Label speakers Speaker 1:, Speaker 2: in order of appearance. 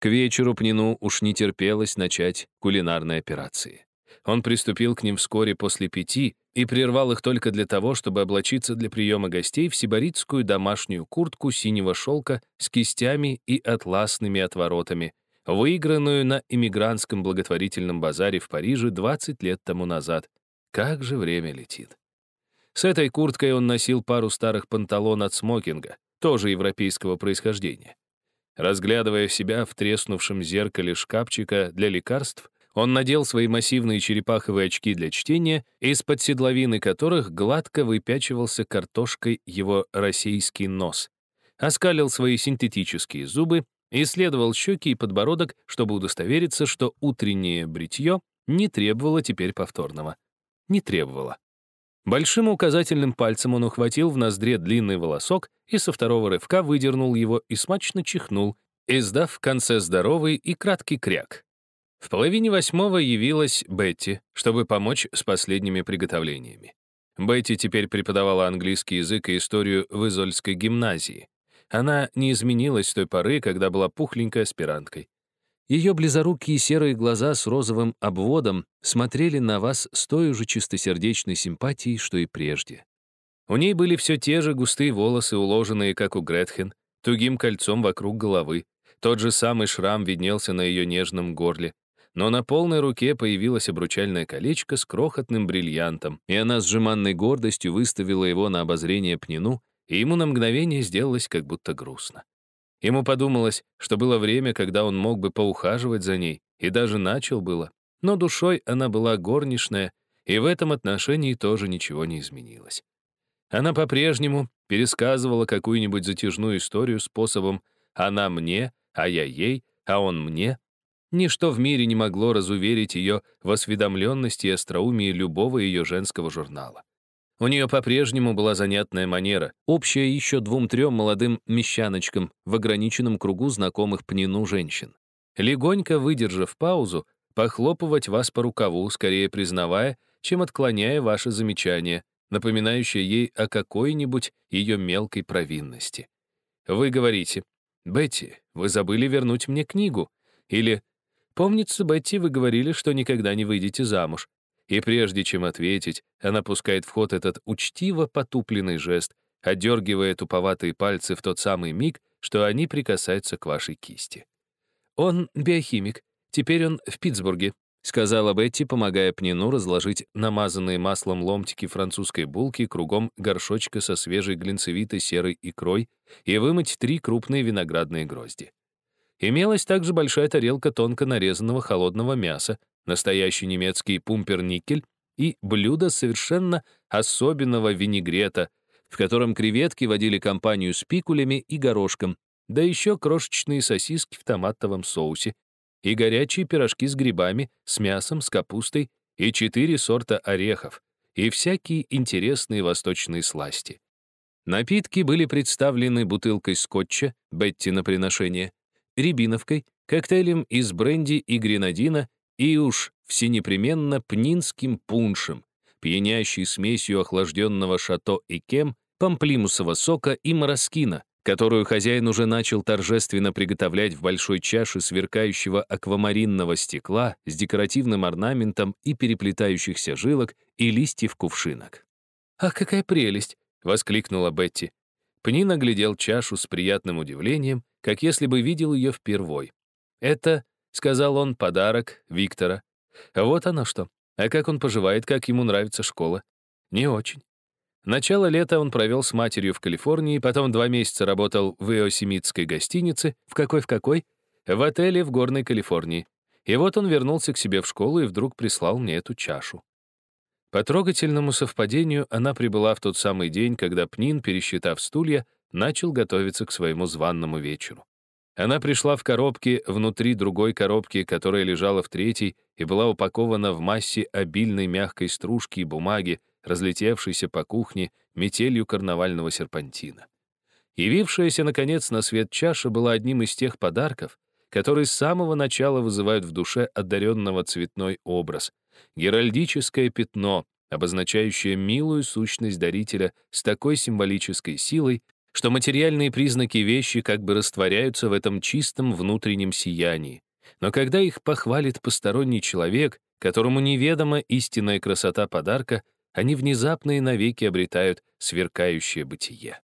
Speaker 1: К вечеру Пнину уж не терпелось начать кулинарные операции. Он приступил к ним вскоре после пяти и прервал их только для того, чтобы облачиться для приема гостей в сибаритскую домашнюю куртку синего шелка с кистями и атласными отворотами, выигранную на иммигрантском благотворительном базаре в Париже 20 лет тому назад. Как же время летит. С этой курткой он носил пару старых панталон от смокинга, тоже европейского происхождения. Разглядывая себя в треснувшем зеркале шкафчика для лекарств, он надел свои массивные черепаховые очки для чтения, из-под седловины которых гладко выпячивался картошкой его российский нос, оскалил свои синтетические зубы, исследовал щеки и подбородок, чтобы удостовериться, что утреннее бритье не требовало теперь повторного. Не требовало. Большим указательным пальцем он ухватил в ноздре длинный волосок и со второго рывка выдернул его и смачно чихнул, издав в конце здоровый и краткий кряк. В половине восьмого явилась Бетти, чтобы помочь с последними приготовлениями. Бетти теперь преподавала английский язык и историю в Изольской гимназии. Она не изменилась с той поры, когда была пухленькой аспиранткой. Ее близорукие серые глаза с розовым обводом смотрели на вас с той же чистосердечной симпатией, что и прежде. У ней были все те же густые волосы, уложенные, как у Гретхен, тугим кольцом вокруг головы. Тот же самый шрам виднелся на ее нежном горле но на полной руке появилось обручальное колечко с крохотным бриллиантом, и она с жеманной гордостью выставила его на обозрение Пнину, и ему на мгновение сделалось как будто грустно. Ему подумалось, что было время, когда он мог бы поухаживать за ней, и даже начал было, но душой она была горничная, и в этом отношении тоже ничего не изменилось. Она по-прежнему пересказывала какую-нибудь затяжную историю способом «она мне», «а я ей», «а он мне», Ничто в мире не могло разуверить ее в осведомленности и остроумии любого ее женского журнала. У нее по-прежнему была занятная манера, общая еще двум-трем молодым мещаночкам в ограниченном кругу знакомых пнину женщин. Легонько выдержав паузу, похлопывать вас по рукаву, скорее признавая, чем отклоняя ваши замечания, напоминающие ей о какой-нибудь ее мелкой провинности. Вы говорите, «Бетти, вы забыли вернуть мне книгу», или Помнится, Бетти, вы говорили, что никогда не выйдете замуж. И прежде чем ответить, она пускает в ход этот учтиво потупленный жест, отдергивая туповатые пальцы в тот самый миг, что они прикасаются к вашей кисти. «Он биохимик. Теперь он в Питтсбурге», — сказала Бетти, помогая Пнину разложить намазанные маслом ломтики французской булки кругом горшочка со свежей глинцевитой серой икрой и вымыть три крупные виноградные грозди. Имелась также большая тарелка тонко нарезанного холодного мяса, настоящий немецкий пумперникель и блюдо совершенно особенного винегрета, в котором креветки водили компанию с пикулями и горошком, да еще крошечные сосиски в томатовом соусе и горячие пирожки с грибами, с мясом, с капустой и четыре сорта орехов и всякие интересные восточные сласти. Напитки были представлены бутылкой скотча, Бетти на приношение, рябиновкой, коктейлем из бренди и гренадина и уж всенепременно пнинским пуншем, пьянящей смесью охлажденного шато и кем, памплимусового сока и мороскина, которую хозяин уже начал торжественно приготовлять в большой чаше сверкающего аквамаринного стекла с декоративным орнаментом и переплетающихся жилок и листьев кувшинок. «Ах, какая прелесть!» — воскликнула Бетти. Пнин оглядел чашу с приятным удивлением, как если бы видел ее впервой. «Это, — сказал он, — подарок Виктора. Вот оно что. А как он поживает, как ему нравится школа? Не очень. Начало лета он провел с матерью в Калифорнии, потом два месяца работал в Иосемитской гостинице, в какой-в какой, в отеле в Горной Калифорнии. И вот он вернулся к себе в школу и вдруг прислал мне эту чашу. По трогательному совпадению она прибыла в тот самый день, когда Пнин, пересчитав стулья, начал готовиться к своему званному вечеру. Она пришла в коробке внутри другой коробки, которая лежала в третьей и была упакована в массе обильной мягкой стружки и бумаги, разлетевшейся по кухне метелью карнавального серпантина. Явившаяся, наконец, на свет чаша была одним из тех подарков, которые с самого начала вызывают в душе одаренного цветной образ, геральдическое пятно, обозначающее милую сущность дарителя с такой символической силой, что материальные признаки вещи как бы растворяются в этом чистом внутреннем сиянии. Но когда их похвалит посторонний человек, которому неведома истинная красота подарка, они внезапно и навеки обретают сверкающее бытие.